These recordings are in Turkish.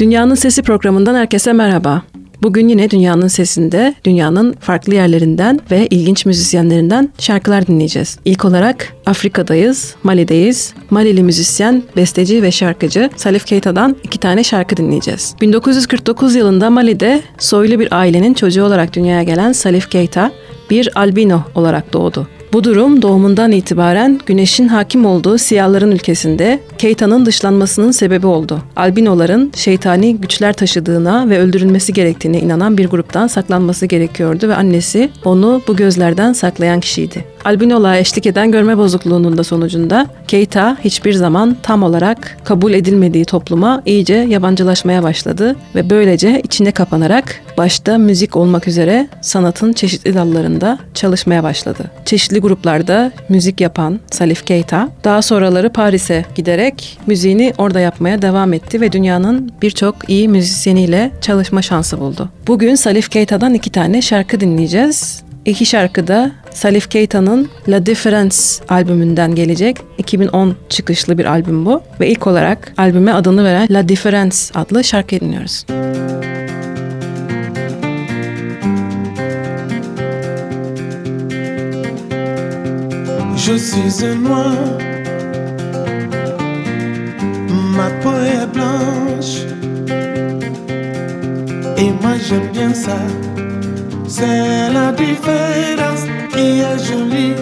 Dünyanın Sesi programından herkese merhaba. Bugün yine Dünyanın Sesi'nde dünyanın farklı yerlerinden ve ilginç müzisyenlerinden şarkılar dinleyeceğiz. İlk olarak Afrika'dayız, Mali'deyiz. Malili müzisyen, besteci ve şarkıcı Salif Keita'dan iki tane şarkı dinleyeceğiz. 1949 yılında Mali'de soylu bir ailenin çocuğu olarak dünyaya gelen Salif Keita bir albino olarak doğdu. Bu durum doğumundan itibaren güneşin hakim olduğu siyahların ülkesinde Keita'nın dışlanmasının sebebi oldu. Albinoların şeytani güçler taşıdığına ve öldürülmesi gerektiğine inanan bir gruptan saklanması gerekiyordu ve annesi onu bu gözlerden saklayan kişiydi. Albinoluğa eşlik eden görme bozukluğunun da sonucunda Keita hiçbir zaman tam olarak kabul edilmediği topluma iyice yabancılaşmaya başladı ve böylece içine kapanarak başta müzik olmak üzere sanatın çeşitli dallarında çalışmaya başladı. Çeşitli gruplarda müzik yapan Salif Keita daha sonraları Paris'e giderek müziğini orada yapmaya devam etti ve dünyanın birçok iyi müzisyeniyle çalışma şansı buldu. Bugün Salif Keita'dan iki tane şarkı dinleyeceğiz. İki şarkı da Salif Keita'nın La Difference albümünden gelecek. 2010 çıkışlı bir albüm bu. Ve ilk olarak albüme adını veren La Difference adlı şarkı dinliyoruz. Je suis un noir, ma peau est blanche, et moi j'aime bien ça. C'est la différence qui est jolie.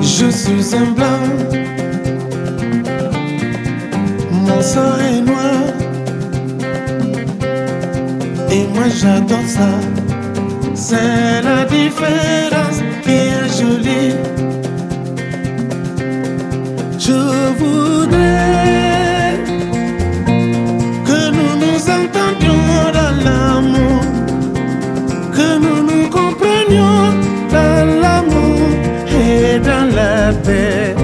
Je suis un blanc, mon sang est noir, et moi j'adore ça. C'est la différence qui est jolie. Je voudrais que nous nous entendions dans l'amour, que nous nous comprenions dans l'amour et dans la paix.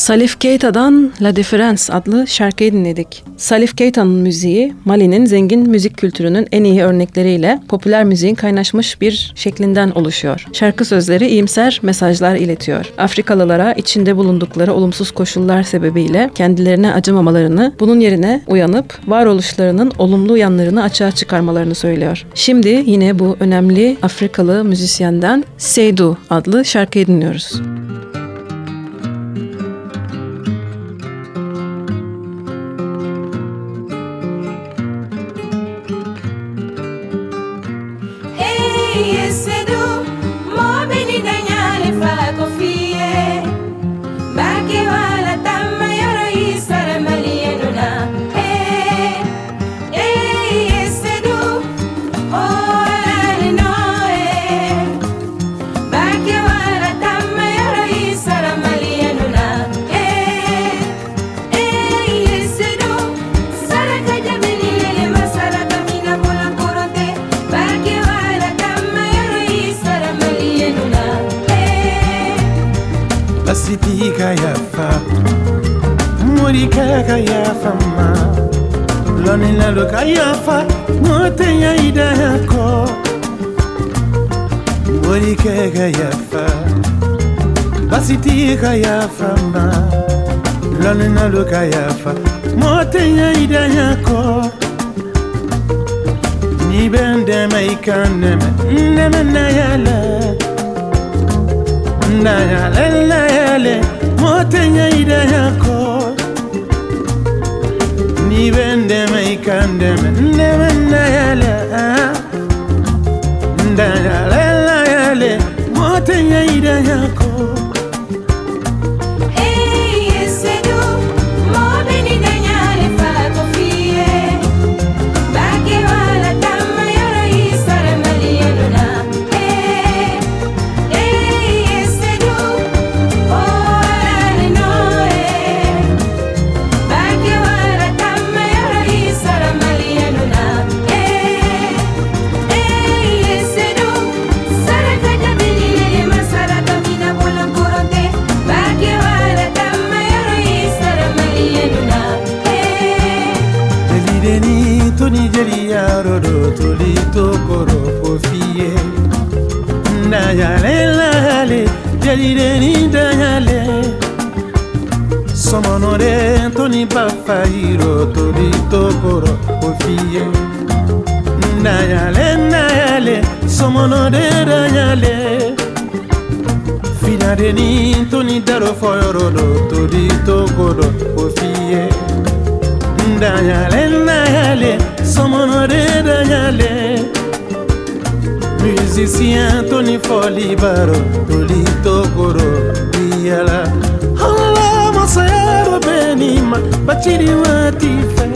Salif Keita'dan La Difference adlı şarkıyı dinledik. Salif Keita'nın müziği Mali'nin zengin müzik kültürünün en iyi örnekleriyle popüler müziğin kaynaşmış bir şeklinden oluşuyor. Şarkı sözleri iyimser mesajlar iletiyor. Afrikalılara içinde bulundukları olumsuz koşullar sebebiyle kendilerine acımamalarını, bunun yerine uyanıp varoluşlarının olumlu yanlarını açığa çıkarmalarını söylüyor. Şimdi yine bu önemli Afrikalı müzisyenden Seydu adlı şarkıyı dinliyoruz. ka fama lonilaloka yafa motema ya ida yako. Bolikeka yafa basi tika ya fama lonilaloka yafa motema ya ida yako. Nibe ndeme ika ndeme ndeme nayale ndayale ndayale motema ya ida yako. Diben deme ikan deme Deme ndayala Ndayala Mote ya yako danyale lale jelireni danyale sọmọnọrẹ ntoni bafa yiro tori tokoro ofiye ndayale ndayale sọmọnọrẹ danyale finadeni ntoni daro fọyọrọdọ tori tokoro ofiye ndayale ndayale sọmọnọrẹ danyale. musicien toni folibaro tolitokoro biyala ala masaya robenima baciliwatife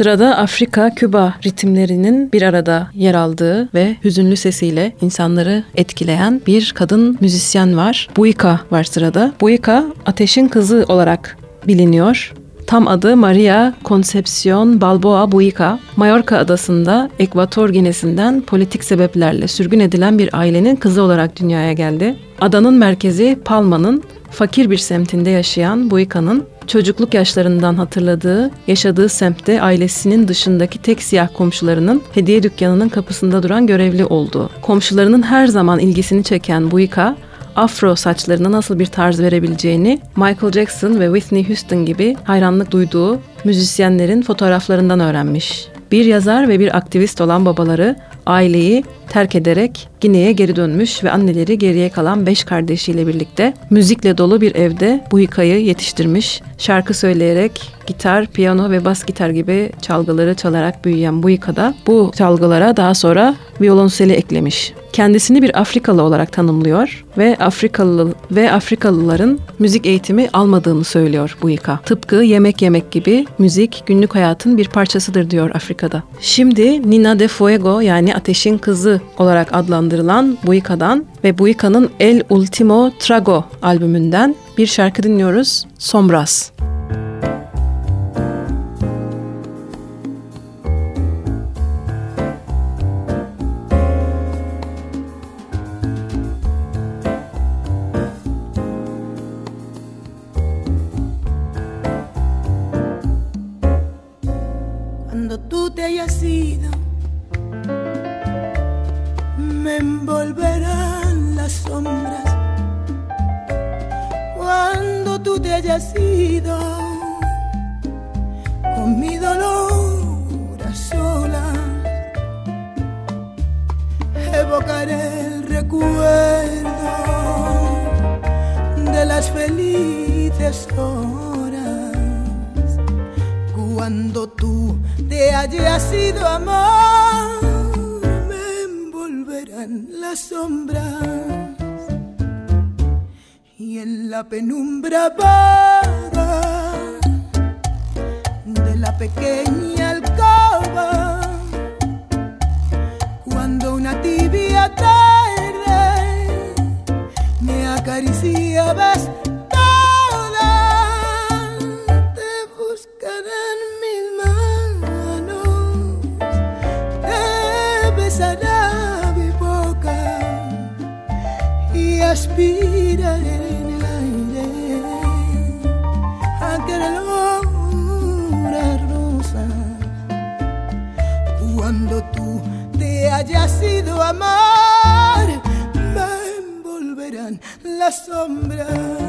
Sırada Afrika-Küba ritimlerinin bir arada yer aldığı ve hüzünlü sesiyle insanları etkileyen bir kadın müzisyen var. Buika var sırada. Buika ateşin kızı olarak biliniyor. Tam adı Maria Concepcion Balboa Buica. Mallorca adasında Ekvator Ginesi'nden politik sebeplerle sürgün edilen bir ailenin kızı olarak dünyaya geldi. Adanın merkezi Palma'nın fakir bir semtinde yaşayan Buica'nın çocukluk yaşlarından hatırladığı, yaşadığı semtte ailesinin dışındaki tek siyah komşularının hediye dükkanının kapısında duran görevli oldu. Komşularının her zaman ilgisini çeken Buica, afro saçlarına nasıl bir tarz verebileceğini Michael Jackson ve Whitney Houston gibi hayranlık duyduğu müzisyenlerin fotoğraflarından öğrenmiş. Bir yazar ve bir aktivist olan babaları aileyi terk ederek Gine'ye geri dönmüş ve anneleri geriye kalan beş kardeşiyle birlikte müzikle dolu bir evde bu hikayeyi yetiştirmiş. Şarkı söyleyerek gitar, piyano ve bas gitar gibi çalgıları çalarak büyüyen bu yıkada bu çalgılara daha sonra violonseli eklemiş. Kendisini bir Afrikalı olarak tanımlıyor ve Afrikalı ve Afrikalıların müzik eğitimi almadığını söylüyor bu yıka. Tıpkı yemek yemek gibi müzik günlük hayatın bir parçasıdır diyor Afrika'da. Şimdi Nina de Fuego yani Ateşin Kızı olarak adlandırılan Buika'dan ve Buika'nın El Ultimo Trago albümünden bir şarkı dinliyoruz. Sombras. con mi dolor sola, evocaré el recuerdo de las felices horas cuando tú te hayas sido amor, me envolverán las sombras y en la penumbra va pequeña alcoba cuando una tibia tarde me acariciabas la sombra.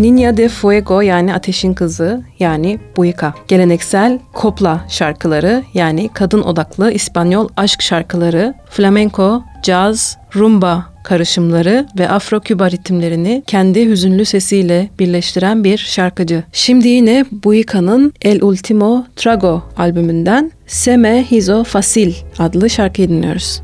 Niña de Fuego yani Ateşin Kızı yani Buika. Geleneksel kopla şarkıları yani kadın odaklı İspanyol aşk şarkıları, flamenco, caz, rumba karışımları ve Afro-Küba ritimlerini kendi hüzünlü sesiyle birleştiren bir şarkıcı. Şimdi yine Buika'nın El Ultimo Trago albümünden Se Me Hizo Facil adlı şarkıyı dinliyoruz.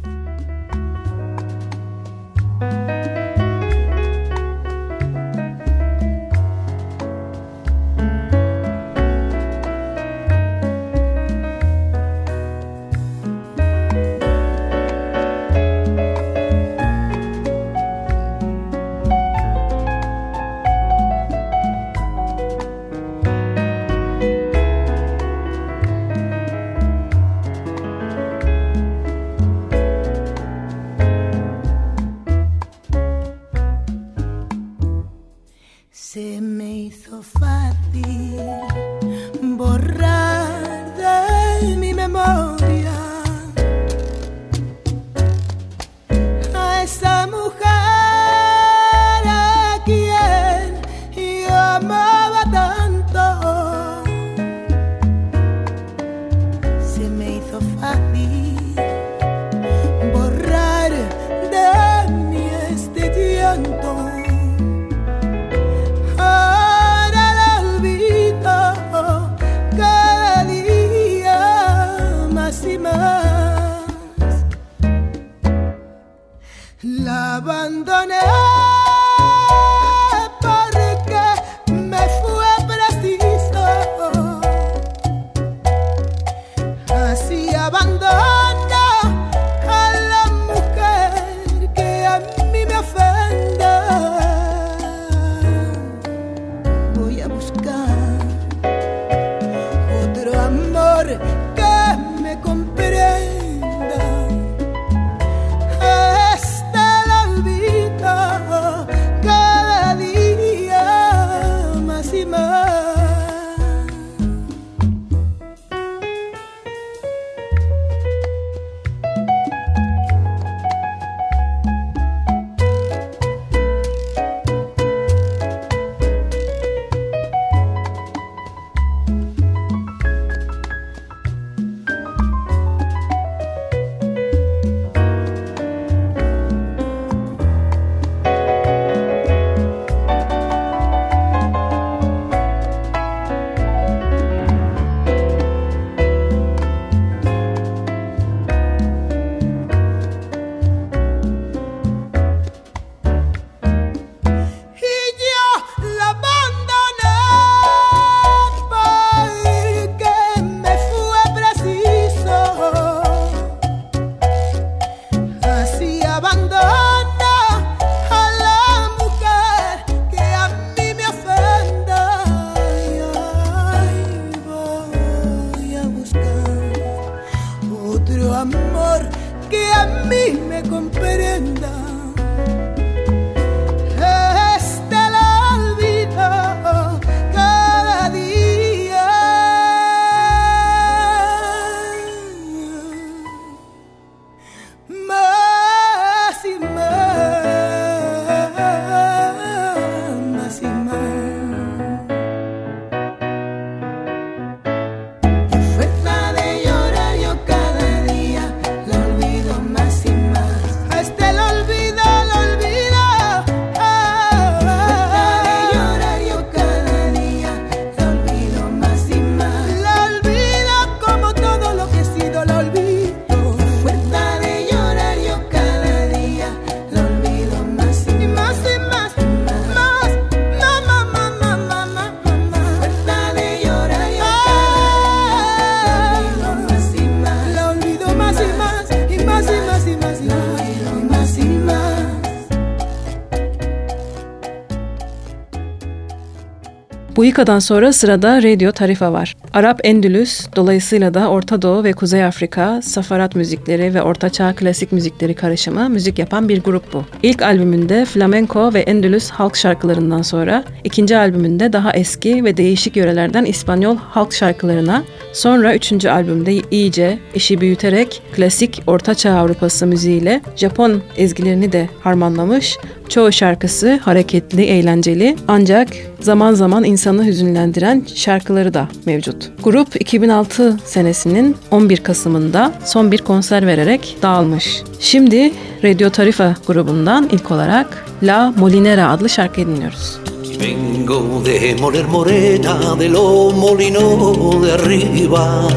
Buika'dan sonra sırada Radio Tarifa var. Arap Endülüs, dolayısıyla da Orta Doğu ve Kuzey Afrika, safarat müzikleri ve Orta Çağ klasik müzikleri karışımı müzik yapan bir grup bu. İlk albümünde flamenco ve Endülüs halk şarkılarından sonra, ikinci albümünde daha eski ve değişik yörelerden İspanyol halk şarkılarına, sonra üçüncü albümde iyice işi büyüterek klasik Orta Çağ Avrupası müziğiyle Japon ezgilerini de harmanlamış Çoğu şarkısı hareketli, eğlenceli ancak zaman zaman insanı hüzünlendiren şarkıları da mevcut. Grup 2006 senesinin 11 Kasım'ında son bir konser vererek dağılmış. Şimdi Radio Tarifa grubundan ilk olarak La Molinera adlı şarkıyı dinliyoruz. Vengo de moler morena de los molinos de arriba.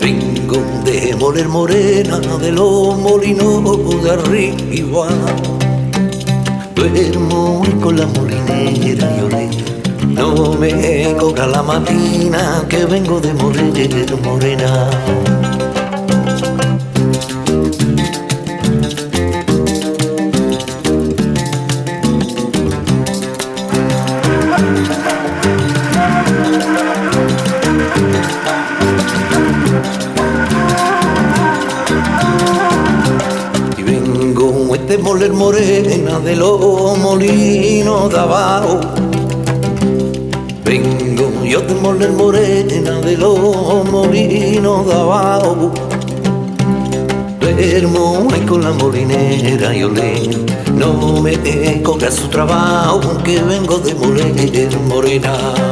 Vengo de moler morena de los molinos de arriba. Duermo con la molinera y olé. No me cobra la matina que vengo de moler morena. Y vengo este moler morena de los molinos de abajo. Moler morena de los molinos de abajo. Duermo ahí con la molinera y olé. No me cobra su trabajo que vengo de moler morena.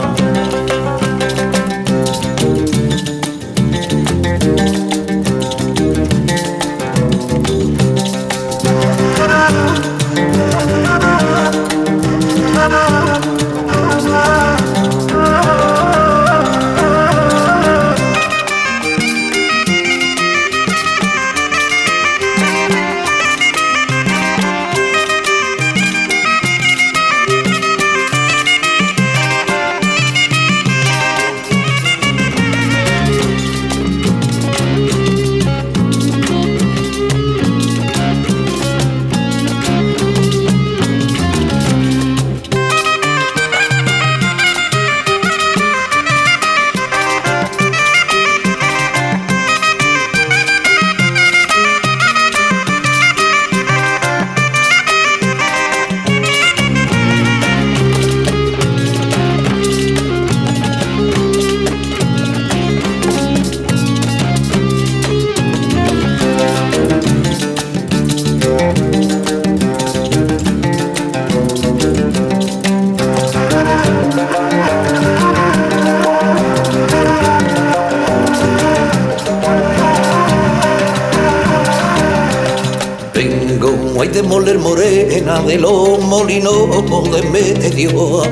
De los molinos de medio.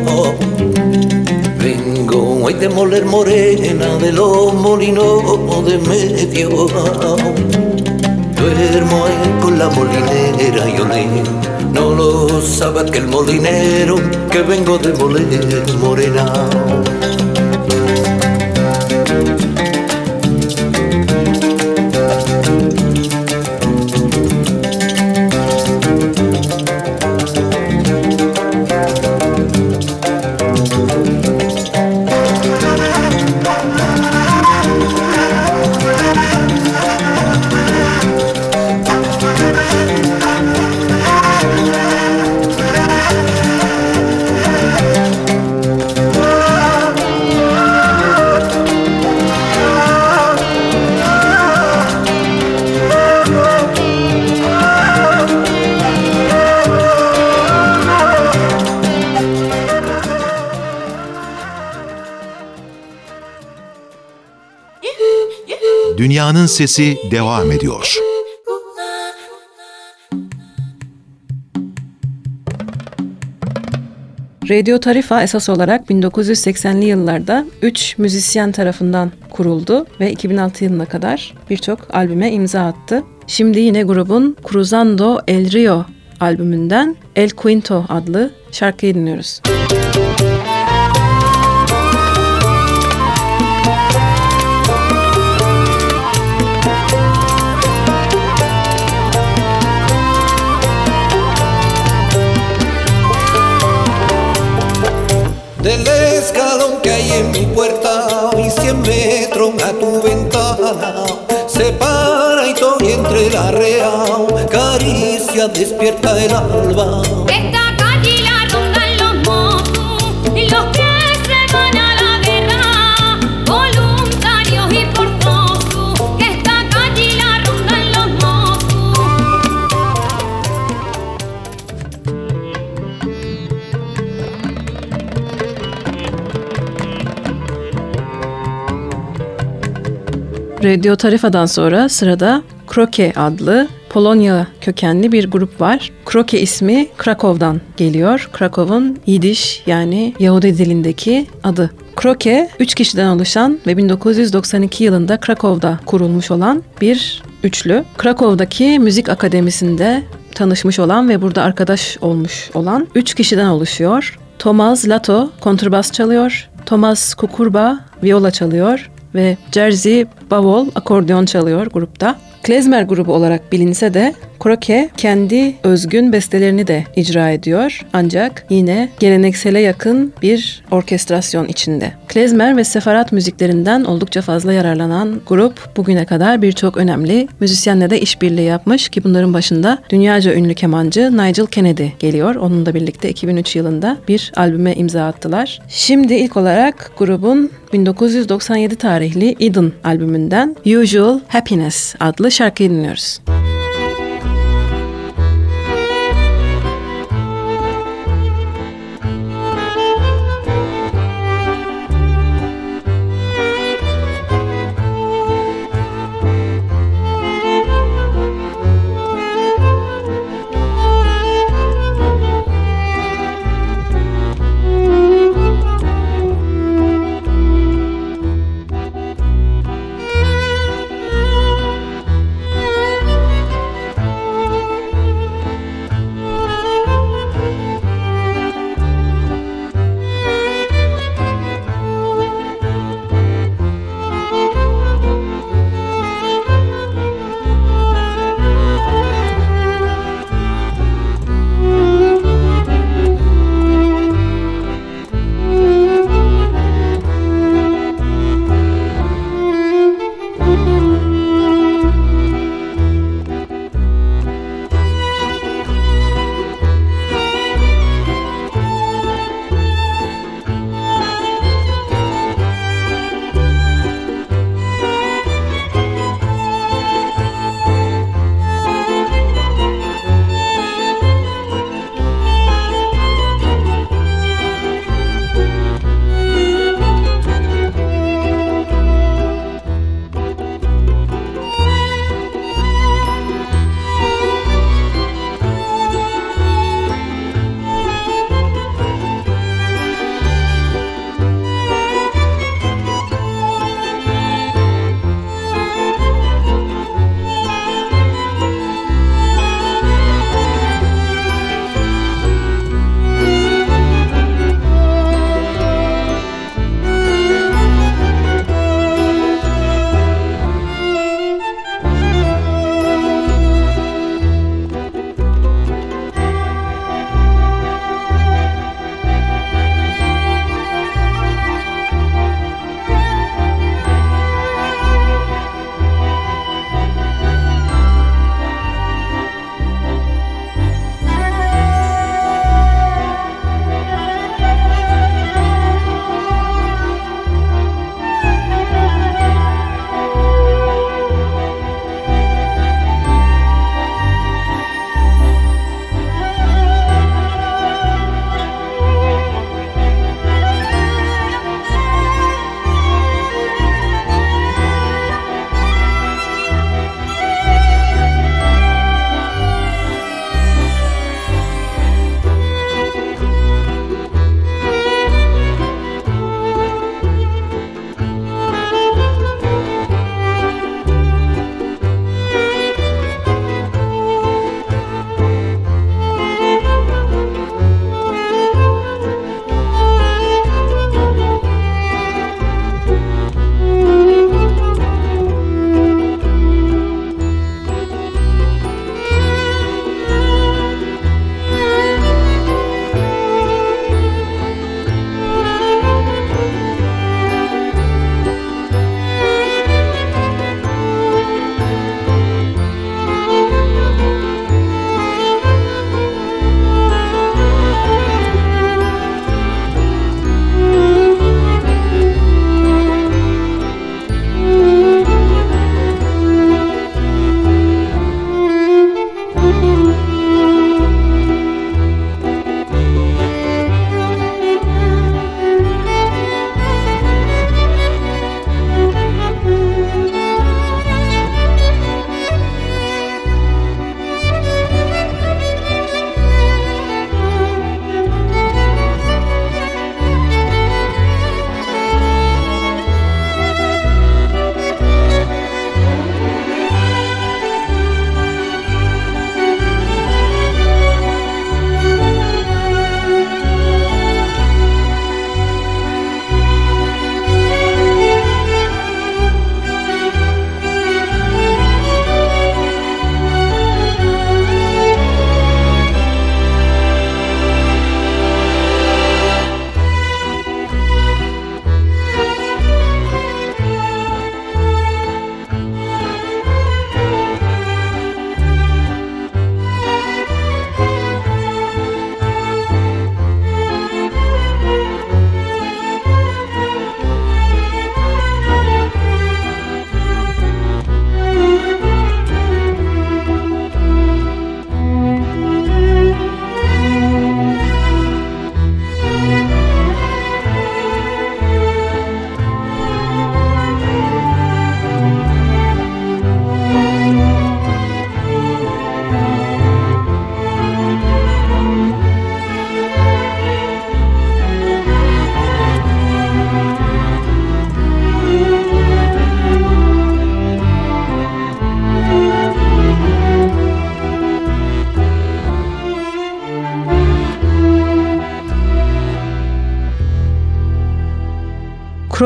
Vengo ay de moler morena de los molinos de medio. Duermo ahí con la molinera y olé. No lo sabe aquel molinero que vengo de moler morena. Dünyanın Sesi devam ediyor. Radio Tarifa esas olarak 1980'li yıllarda 3 müzisyen tarafından kuruldu ve 2006 yılına kadar birçok albüme imza attı. Şimdi yine grubun Cruzando El Rio albümünden El Quinto adlı şarkıyı dinliyoruz. Del escalón que hay en mi puerta y cien metros a tu ventana. Separa y estoy entre la real Caricia despierta el alba Radio Tarifa'dan sonra sırada Kroke adlı Polonya kökenli bir grup var. Kroke ismi Krakow'dan geliyor. Krakow'un Yidiş yani Yahudi dilindeki adı. Kroke 3 kişiden oluşan ve 1992 yılında Krakow'da kurulmuş olan bir üçlü. Krakow'daki müzik akademisinde tanışmış olan ve burada arkadaş olmuş olan 3 kişiden oluşuyor. Thomas Lato kontrbas çalıyor, Thomas Kukurba viola çalıyor ve Jersey Bavol akordeon çalıyor grupta. Klezmer grubu olarak bilinse de Kroke kendi özgün bestelerini de icra ediyor ancak yine geleneksele yakın bir orkestrasyon içinde. Klezmer ve sefarat müziklerinden oldukça fazla yararlanan grup bugüne kadar birçok önemli müzisyenle de işbirliği yapmış ki bunların başında dünyaca ünlü kemancı Nigel Kennedy geliyor. Onunla birlikte 2003 yılında bir albüme imza attılar. Şimdi ilk olarak grubun 1997 tarihli Eden albümünden Usual Happiness adlı şarkıyı dinliyoruz. Thank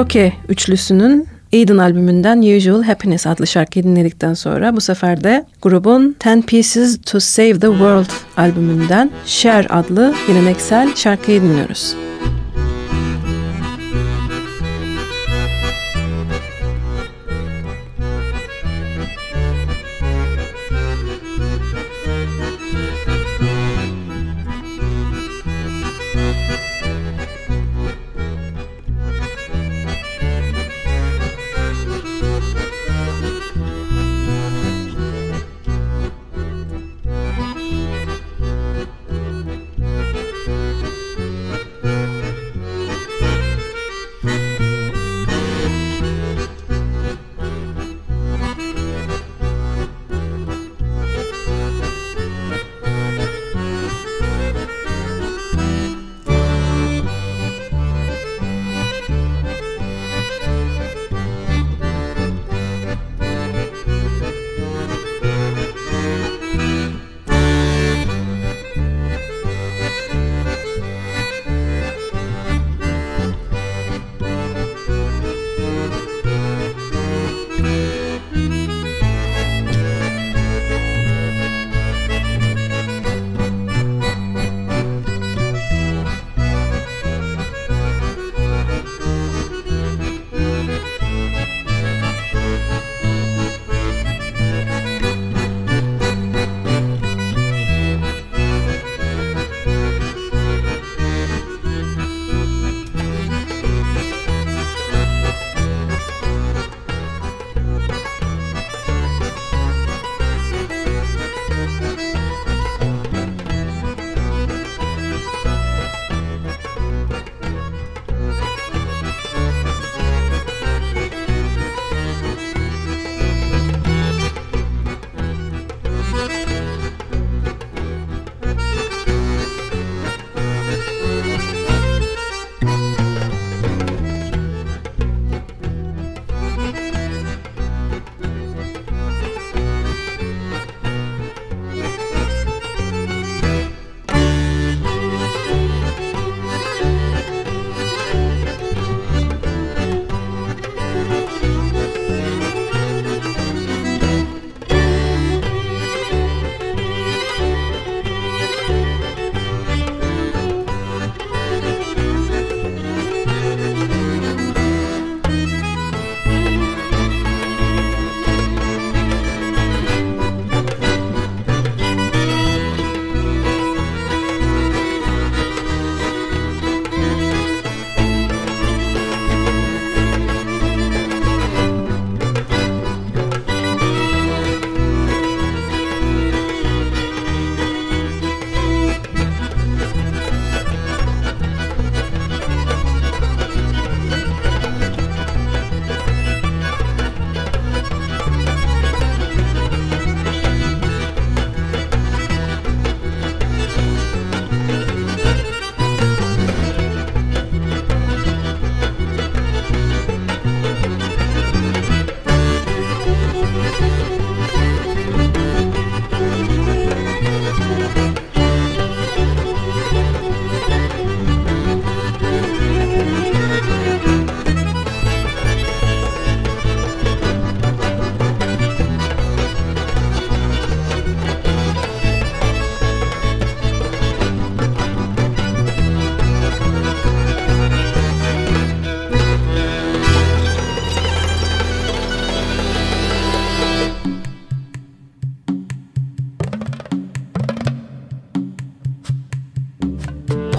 Kroke üçlüsünün Eden albümünden Usual Happiness adlı şarkıyı dinledikten sonra bu sefer de grubun Ten Pieces to Save the World albümünden Share adlı geleneksel şarkıyı dinliyoruz.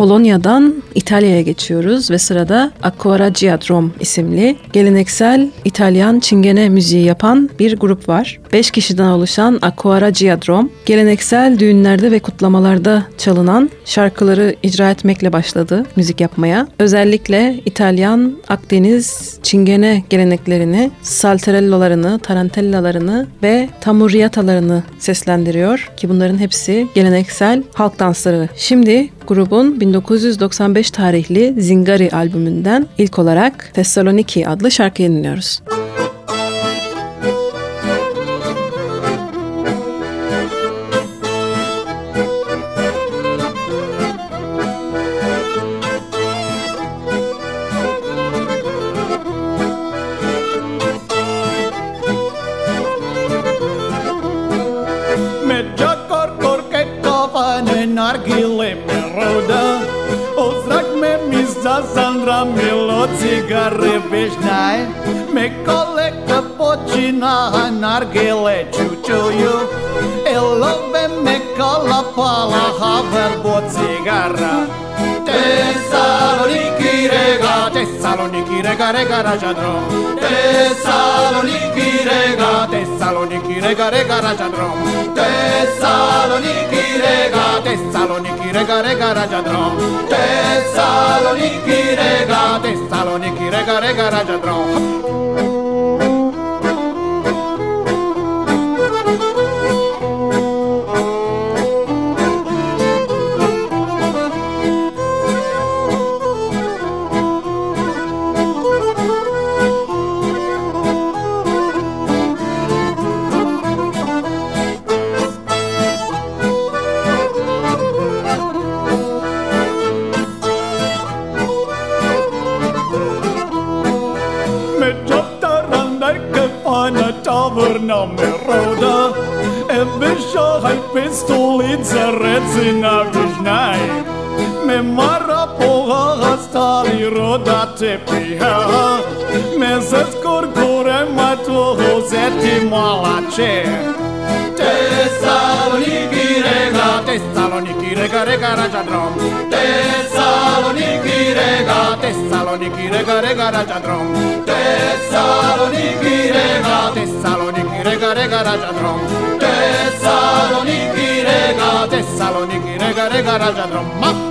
Polonya'dan İtalya'ya geçiyoruz ve sırada Acquaraggiadrom isimli geleneksel İtalyan çingene müziği yapan bir grup var. Beş kişiden oluşan Acquaraggiadrom, geleneksel düğünlerde ve kutlamalarda çalınan şarkıları icra etmekle başladı müzik yapmaya. Özellikle İtalyan Akdeniz çingene geleneklerini, salterellolarını, tarantellalarını ve tamurriatalarını seslendiriyor ki bunların hepsi geleneksel halk dansları. Şimdi grubun 1995 1995 tarihli Zingari albümünden ilk olarak Thessaloniki adlı şarkıyı dinliyoruz. Müzik narghile ciuciuiu El love me cola pala haver bo cigara Tesaloniki rega Tesaloniki rega rega rajadrom Tesaloniki rega Tesaloniki rega rega rajadrom Tesaloniki rega Tesaloniki rega rega rajadrom Tesaloniki rega Tesaloniki rega rega rajadrom намерода Эбешахай пистолица рецина вишнай Me mara poga gastali roda te piha Me se skorgore ma to gozeti malače Tesaloniki rega Tesaloniki rega rega raja drom Tesaloniki rega Thessaloniki rega rega ra chandrom Thessaloniki rega. Thessaloniki rega rega ra chandrom Thessaloniki rega. Thessaloniki rega rega ra chandrom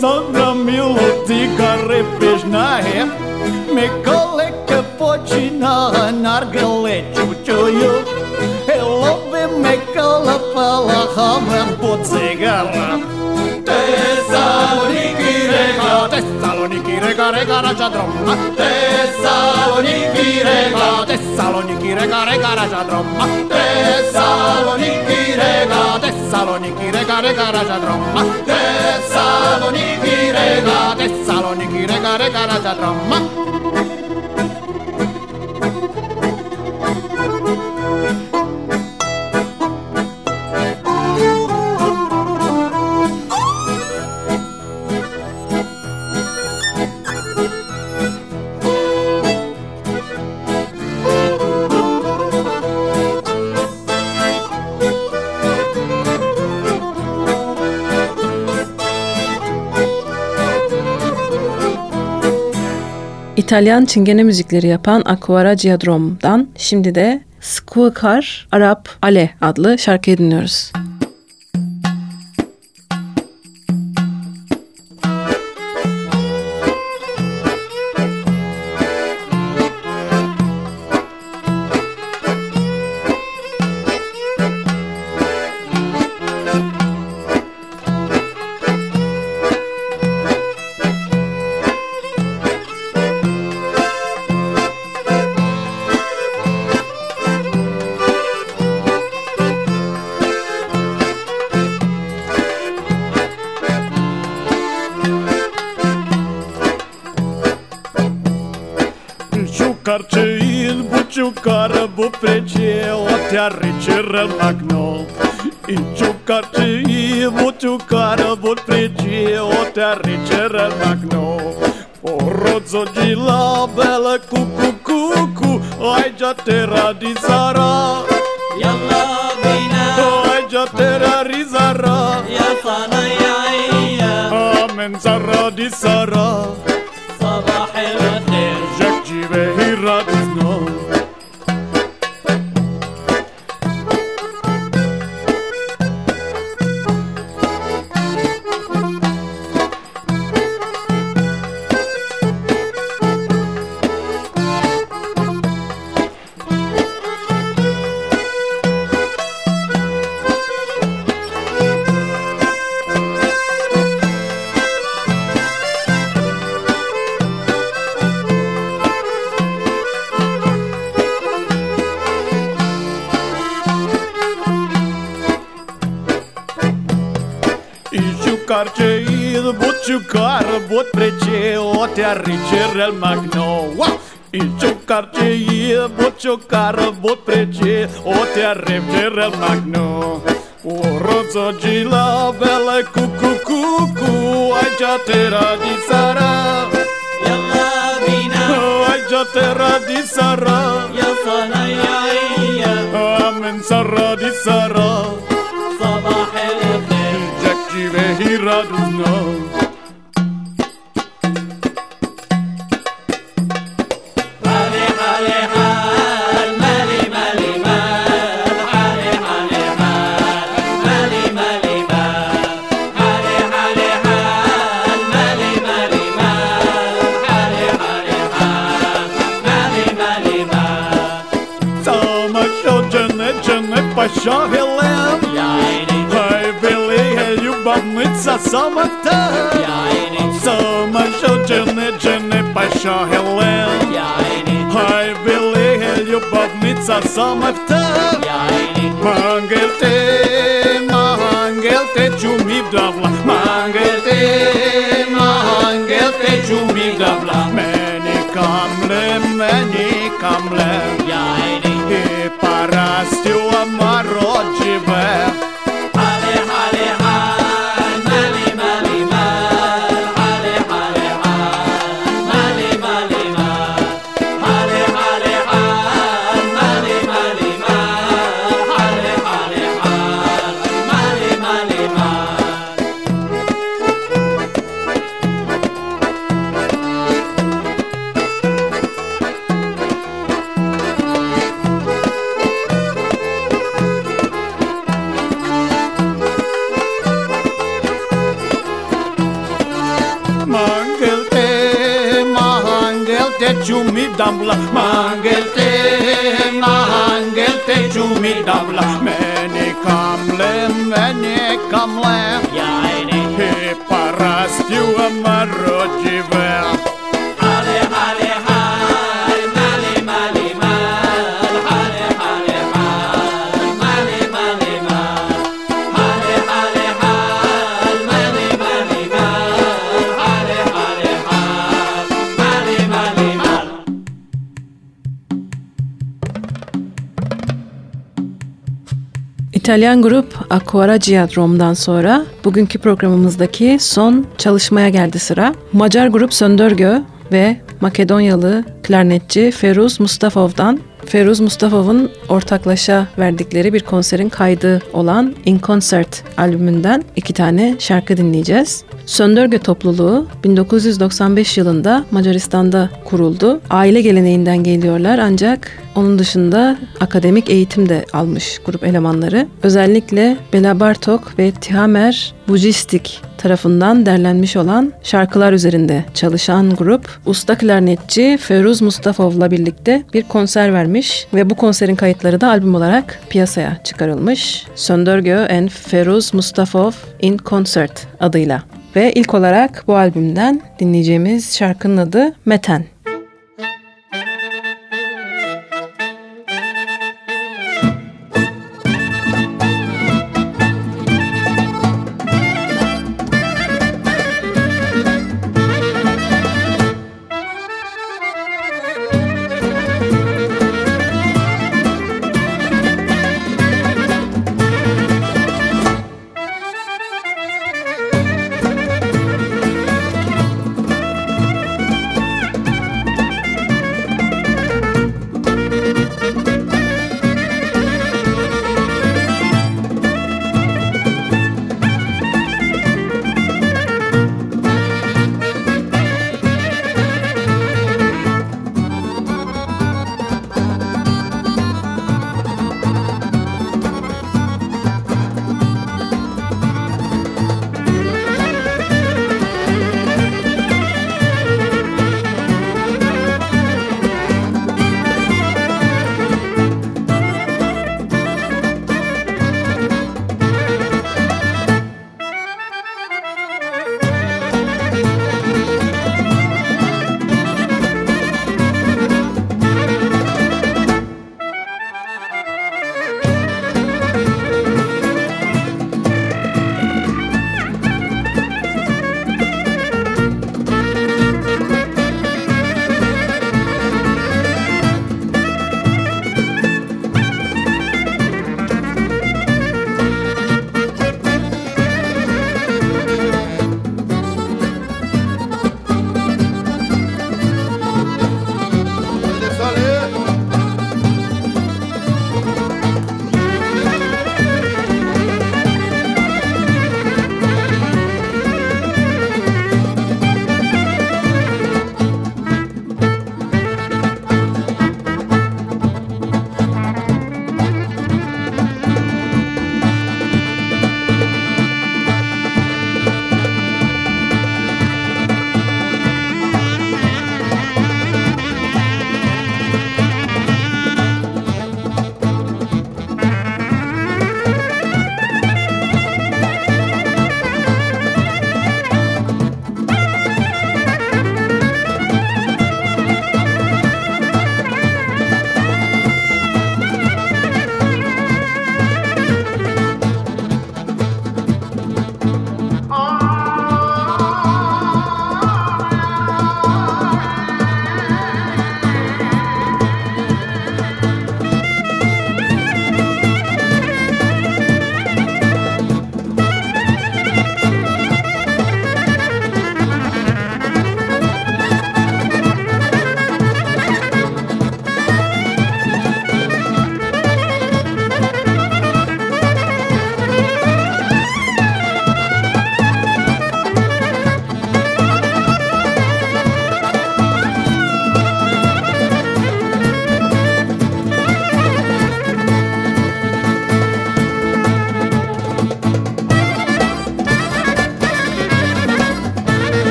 sangramilo cigare pešnaje Me koleke počina nargile čučuju E love me kalapala hamram po cigara rega raja drom. A rega, Thessaloniki rega rega raja drom. A rega, Thessaloniki rega rega raja drom. A Thessaloniki rega, Thessaloniki rega rega raja drom. İtalyan çingene müzikleri yapan Aquara Giadrom'dan şimdi de Squakar Arap Ale adlı şarkıyı dinliyoruz. Ciucarcein odzodzila bele kuku kuku Ajja terra di zara Yalla bina terra di Zara, Ya sana Magnoa И чо картие, бо чо кара, бо трече От я ревчерел Магно О, родзо джила, веле ку-ку-ку-ку Ай, джатера Jean Helene. Hi, you bum, it's a summer time. Summer show, Jenny, Jenny, by Jean Helene. Hi, you bum, a summer time. Mangelte, mangelte, you me double. Mangelte, mangelte, you me double. Many come, many come, yeah. İtalyan grup Aquaragia Rom'dan sonra bugünkü programımızdaki son çalışmaya geldi sıra. Macar grup Söndörgö ve Makedonyalı klarnetçi Feruz Mustafov'dan Feruz Mustafov'un ortaklaşa verdikleri bir konserin kaydı olan In Concert albümünden iki tane şarkı dinleyeceğiz. Söndörgö topluluğu 1995 yılında Macaristan'da kuruldu. Aile geleneğinden geliyorlar ancak onun dışında akademik eğitim de almış grup elemanları. Özellikle Bela Bartok ve Tihamer Bujistik tarafından derlenmiş olan şarkılar üzerinde çalışan grup usta klarnetçi Feruz Mustafov'la birlikte bir konser vermiş ve bu konserin kayıtları da albüm olarak piyasaya çıkarılmış. Söndörgö and Feruz Mustafov in Concert adıyla. Ve ilk olarak bu albümden dinleyeceğimiz şarkının adı Meten.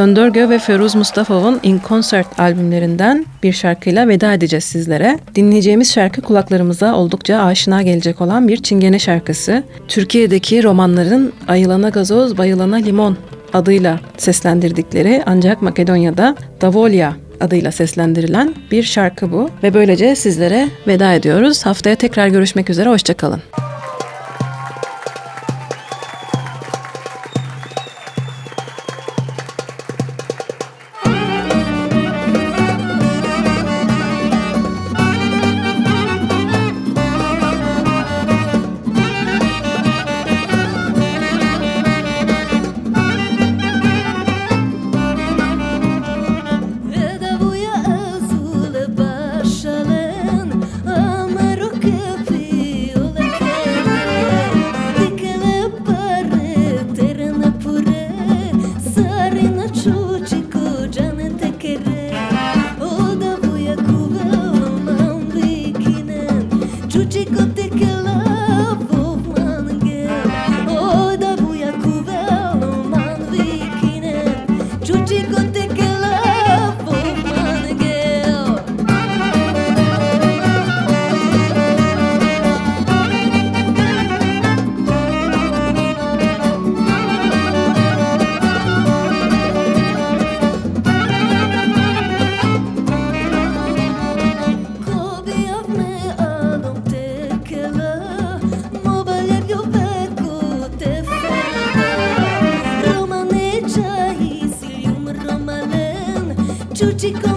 Söndörgö ve Feruz Mustafa'nın In Concert albümlerinden bir şarkıyla veda edeceğiz sizlere. Dinleyeceğimiz şarkı kulaklarımıza oldukça aşina gelecek olan bir çingene şarkısı. Türkiye'deki romanların Ayılana Gazoz, Bayılana Limon adıyla seslendirdikleri ancak Makedonya'da Davolya adıyla seslendirilen bir şarkı bu. Ve böylece sizlere veda ediyoruz. Haftaya tekrar görüşmek üzere, hoşçakalın. Edavuja chico.